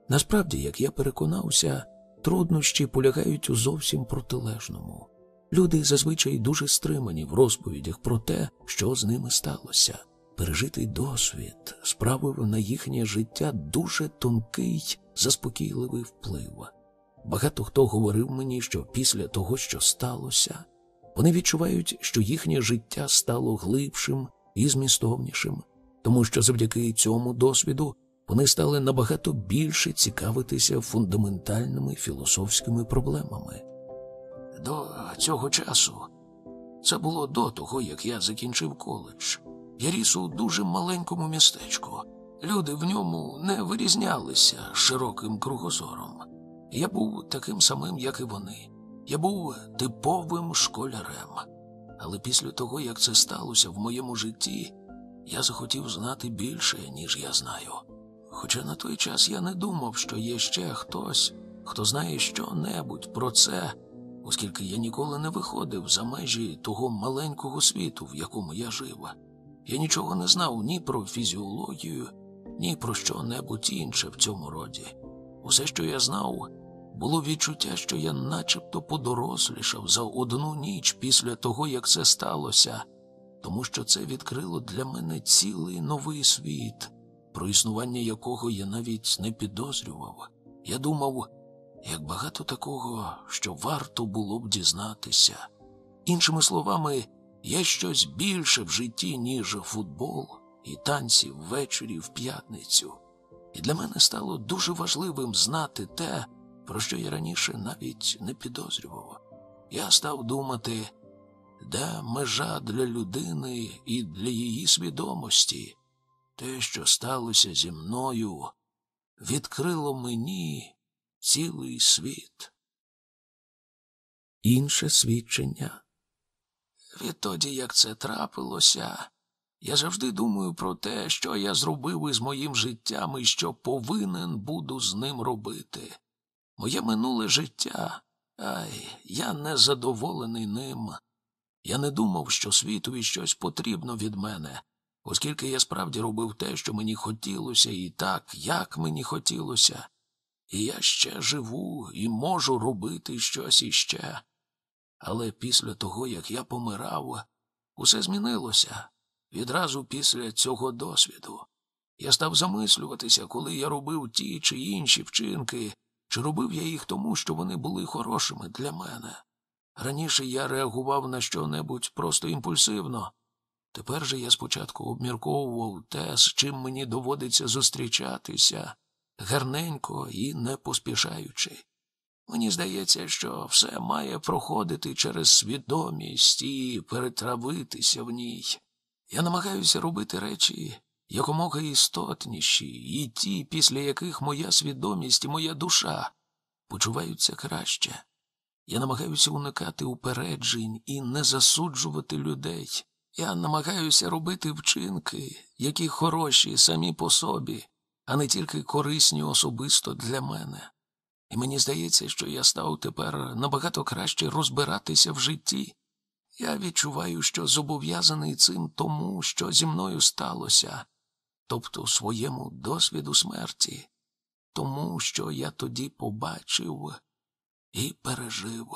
Насправді, як я переконався, труднощі полягають у зовсім протилежному. Люди зазвичай дуже стримані в розповідях про те, що з ними сталося. Пережитий досвід справив на їхнє життя дуже тонкий, заспокійливий вплив. Багато хто говорив мені, що після того, що сталося, вони відчувають, що їхнє життя стало глибшим і змістовнішим, тому що завдяки цьому досвіду вони стали набагато більше цікавитися фундаментальними філософськими проблемами. До цього часу це було до того, як я закінчив коледж. Я ріс у дуже маленькому містечку. Люди в ньому не вирізнялися широким кругозором. Я був таким самим, як і вони. Я був типовим школярем. Але після того, як це сталося в моєму житті, я захотів знати більше, ніж я знаю. Хоча на той час я не думав, що є ще хтось, хто знає що-небудь про це, оскільки я ніколи не виходив за межі того маленького світу, в якому я жив. Я нічого не знав ні про фізіологію, ні про що-небудь інше в цьому роді. Усе, що я знав, було відчуття, що я начебто подорослішав за одну ніч після того, як це сталося, тому що це відкрило для мене цілий новий світ, про існування якого я навіть не підозрював. Я думав, як багато такого, що варто було б дізнатися. Іншими словами, є щось більше в житті, ніж футбол і танці ввечері в п'ятницю. І для мене стало дуже важливим знати те, про що я раніше навіть не підозрював. Я став думати, де межа для людини і для її свідомості. Те, що сталося зі мною, відкрило мені цілий світ. Інше свідчення. Відтоді, як це трапилося, я завжди думаю про те, що я зробив із моїм життям і що повинен буду з ним робити. Моє минуле життя, ай, я не задоволений ним. Я не думав, що світові щось потрібно від мене, оскільки я справді робив те, що мені хотілося, і так, як мені хотілося. І я ще живу і можу робити щось іще. Але після того, як я помирав, усе змінилося відразу після цього досвіду. Я став замислюватися, коли я робив ті чи інші вчинки, чи робив я їх тому, що вони були хорошими для мене. Раніше я реагував на що-небудь просто імпульсивно. Тепер же я спочатку обмірковував те, з чим мені доводиться зустрічатися, гарненько і не поспішаючи. Мені здається, що все має проходити через свідомість і перетравитися в ній. Я намагаюся робити речі якомога істотніші, і ті, після яких моя свідомість і моя душа почуваються краще. Я намагаюся уникати упереджень і не засуджувати людей. Я намагаюся робити вчинки, які хороші самі по собі, а не тільки корисні особисто для мене. І мені здається, що я став тепер набагато краще розбиратися в житті. Я відчуваю, що зобов'язаний цим тому, що зі мною сталося, тобто своєму досвіду смерті, тому, що я тоді побачив і пережив.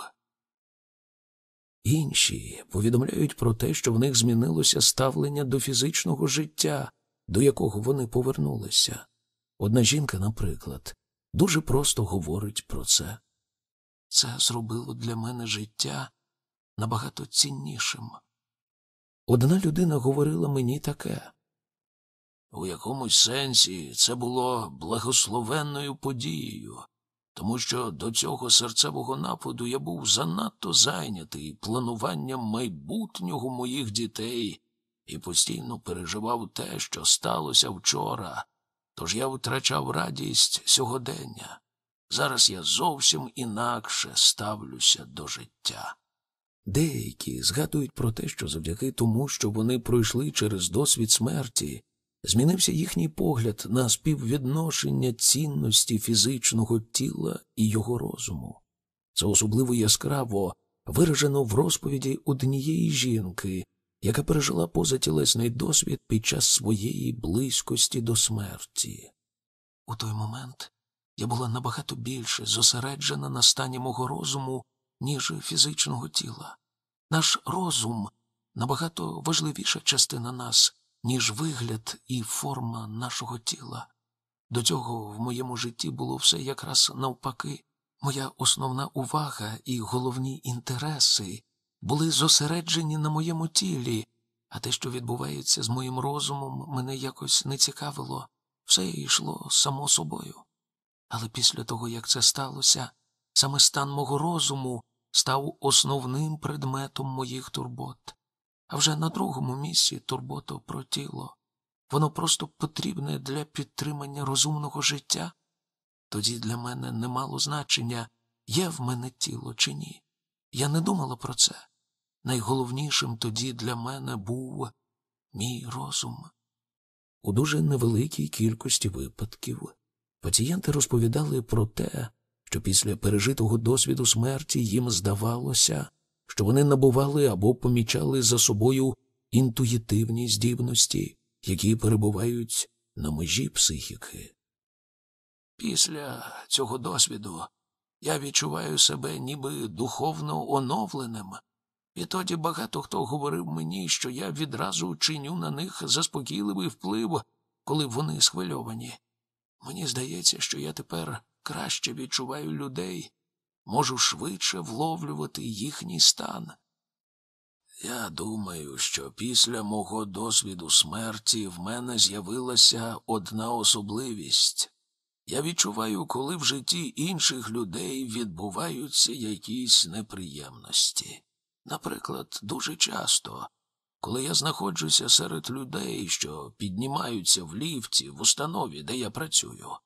Інші повідомляють про те, що в них змінилося ставлення до фізичного життя, до якого вони повернулися. Одна жінка, наприклад, дуже просто говорить про це. Це зробило для мене життя набагато ціннішим. Одна людина говорила мені таке. У якомусь сенсі це було благословенною подією, тому що до цього серцевого нападу я був занадто зайнятий плануванням майбутнього моїх дітей і постійно переживав те, що сталося вчора, тож я втрачав радість сьогодення. Зараз я зовсім інакше ставлюся до життя. Деякі згадують про те, що завдяки тому, що вони пройшли через досвід смерті, змінився їхній погляд на співвідношення цінності фізичного тіла і його розуму. Це особливо яскраво виражено в розповіді однієї жінки, яка пережила позатілесний досвід під час своєї близькості до смерті. У той момент я була набагато більше зосереджена на стані мого розуму, ніж фізичного тіла. Наш розум набагато важливіша частина нас, ніж вигляд і форма нашого тіла. До цього в моєму житті було все якраз навпаки. Моя основна увага і головні інтереси були зосереджені на моєму тілі, а те, що відбувається з моїм розумом, мене якось не цікавило, все йшло само собою. Але після того, як це сталося, саме стан мого розуму став основним предметом моїх турбот. А вже на другому місці турбота про тіло. Воно просто потрібне для підтримання розумного життя. Тоді для мене не мало значення, є в мене тіло чи ні. Я не думала про це. Найголовнішим тоді для мене був мій розум. У дуже невеликій кількості випадків пацієнти розповідали про те, що після пережитого досвіду смерті їм здавалося, що вони набували або помічали за собою інтуїтивні здібності, які перебувають на межі психіки. Після цього досвіду я відчуваю себе ніби духовно оновленим, і тоді багато хто говорив мені, що я відразу чиню на них заспокійливий вплив, коли вони схвильовані. Мені здається, що я тепер краще відчуваю людей, можу швидше вловлювати їхній стан. Я думаю, що після мого досвіду смерті в мене з'явилася одна особливість. Я відчуваю, коли в житті інших людей відбуваються якісь неприємності. Наприклад, дуже часто, коли я знаходжуся серед людей, що піднімаються в ліфті в установі, де я працюю,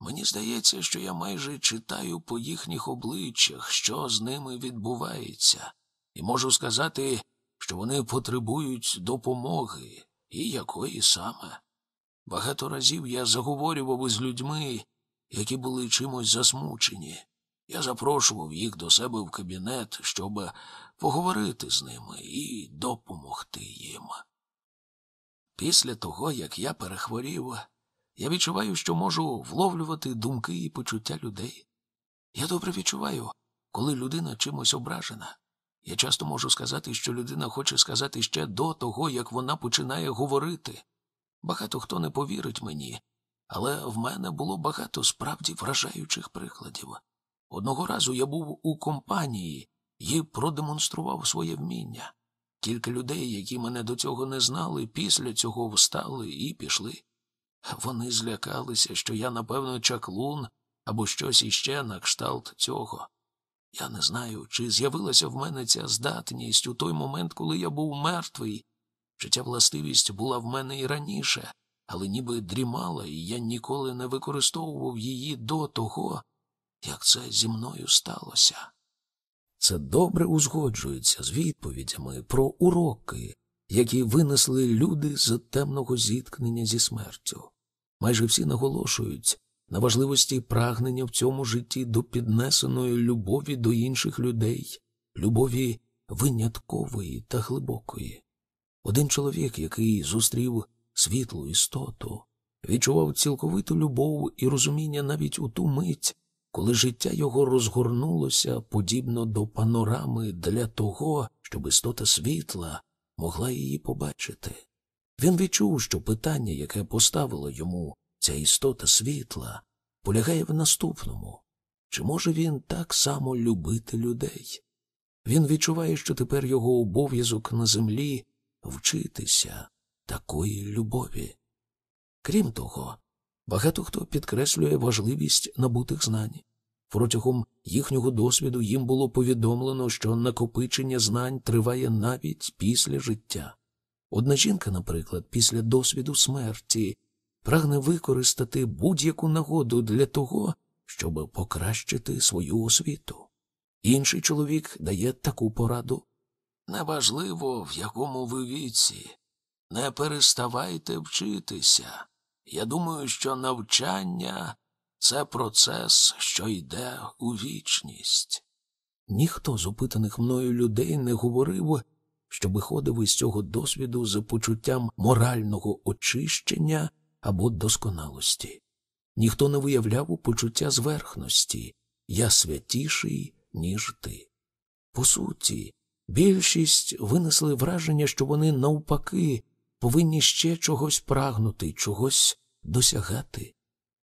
мені здається, що я майже читаю по їхніх обличчях, що з ними відбувається, і можу сказати, що вони потребують допомоги і якої саме. Багато разів я заговорював із людьми, які були чимось засмучені. Я запрошував їх до себе в кабінет, щоб поговорити з ними і допомогти їм. Після того, як я перехворів, я відчуваю, що можу вловлювати думки і почуття людей. Я добре відчуваю, коли людина чимось ображена. Я часто можу сказати, що людина хоче сказати ще до того, як вона починає говорити. Багато хто не повірить мені, але в мене було багато справді вражаючих прикладів. Одного разу я був у компанії і продемонстрував своє вміння. Кілька людей, які мене до цього не знали, після цього встали і пішли. Вони злякалися, що я, напевно, чаклун або щось іще на кшталт цього. Я не знаю, чи з'явилася в мене ця здатність у той момент, коли я був мертвий, ця властивість була в мене і раніше, але ніби дрімала, і я ніколи не використовував її до того, як це зі мною сталося. Це добре узгоджується з відповідями про уроки, які винесли люди з темного зіткнення зі смертю. Майже всі наголошують на важливості прагнення в цьому житті до піднесеної любові до інших людей, любові виняткової та глибокої. Один чоловік, який зустрів світлу істоту, відчував цілковиту любов і розуміння навіть у ту мить, коли життя його розгорнулося подібно до панорами для того, щоб істота світла могла її побачити. Він відчув, що питання, яке поставила йому ця істота світла, полягає в наступному чи може він так само любити людей? Він відчуває, що тепер його обов'язок на землі вчитися такої любові. Крім того, багато хто підкреслює важливість набутих знань. Протягом їхнього досвіду їм було повідомлено, що накопичення знань триває навіть після життя. Одна жінка, наприклад, після досвіду смерті прагне використати будь-яку нагоду для того, щоб покращити свою освіту. Інший чоловік дає таку пораду Неважливо, в якому ви віці, не переставайте вчитися. Я думаю, що навчання це процес, що йде у вічність. Ніхто з опитаних мною людей не говорив, що виходив із цього досвіду за почуттям морального очищення або досконалості. Ніхто не виявляв почуття зверхності я святіший, ніж ти. По суті, більшість винесли враження, що вони навпаки повинні ще чогось прагнути, чогось досягати.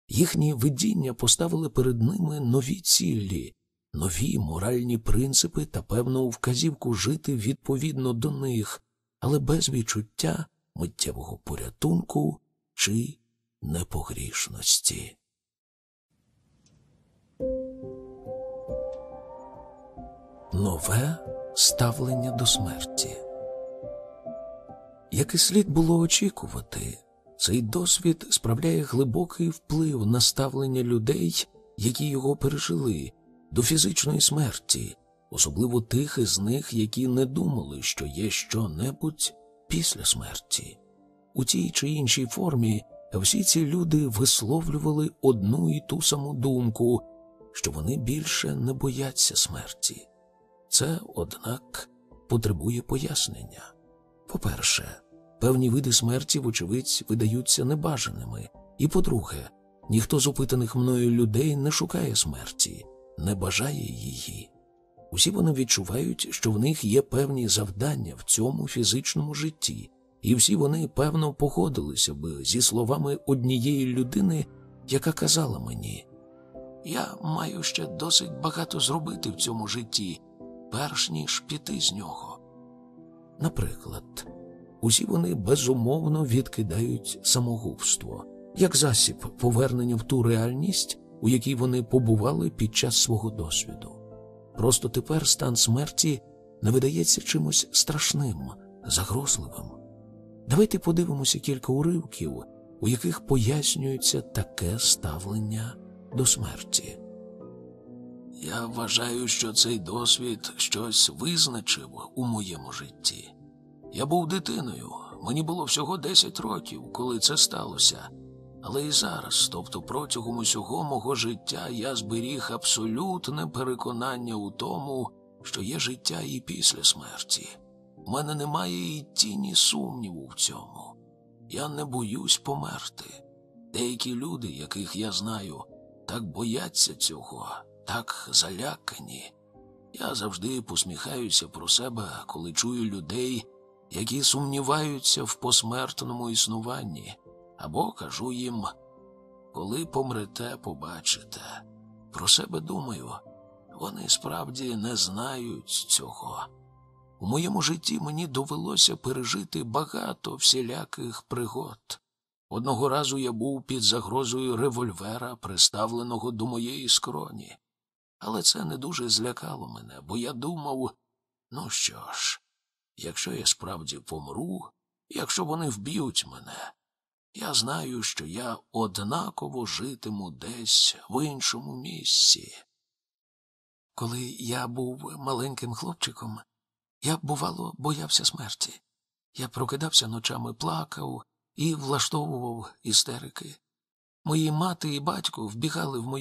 Їхні видіння поставили перед ними нові цілі, нові моральні принципи та певну вказівку жити відповідно до них, але без відчуття миттєвого порятунку чи непогрішності. Нове ставлення до смерті. Як і слід було очікувати, цей досвід справляє глибокий вплив на ставлення людей, які його пережили, до фізичної смерті, особливо тих із них, які не думали, що є що-небудь після смерті. У тій чи іншій формі всі ці люди висловлювали одну і ту саму думку, що вони більше не бояться смерті. Це, однак, потребує пояснення. По-перше, певні види смерті, вочевидь, видаються небажаними, і по-друге, ніхто з опитаних мною людей не шукає смерті, не бажає її. Усі вони відчувають, що в них є певні завдання в цьому фізичному житті, і всі вони, певно, погодилися б зі словами однієї людини, яка казала мені Я маю ще досить багато зробити в цьому житті, перш ніж піти з нього. Наприклад, усі вони безумовно відкидають самогубство як засіб повернення в ту реальність, у якій вони побували під час свого досвіду. Просто тепер стан смерті не видається чимось страшним, загрозливим. Давайте подивимося кілька уривків, у яких пояснюється таке ставлення до смерті. Я вважаю, що цей досвід щось визначив у моєму житті. Я був дитиною, мені було всього 10 років, коли це сталося. Але і зараз, тобто протягом усього мого життя, я зберіг абсолютне переконання у тому, що є життя і після смерті. У мене немає і тіні сумніву в цьому. Я не боюсь померти. Деякі люди, яких я знаю, так бояться цього, так залякані. Я завжди посміхаюся про себе, коли чую людей, які сумніваються в посмертному існуванні, або кажу їм, коли помрете, побачите. Про себе думаю, вони справді не знають цього. У моєму житті мені довелося пережити багато всіляких пригод. Одного разу я був під загрозою револьвера, приставленого до моєї скроні. Але це не дуже злякало мене, бо я думав ну що ж, якщо я справді помру, якщо вони вб'ють мене, я знаю, що я однаково житиму десь в іншому місці. Коли я був маленьким хлопчиком, я, бувало, боявся смерті. Я прокидався ночами, плакав і влаштовував істерики. Мої мати і батько вбігали в мою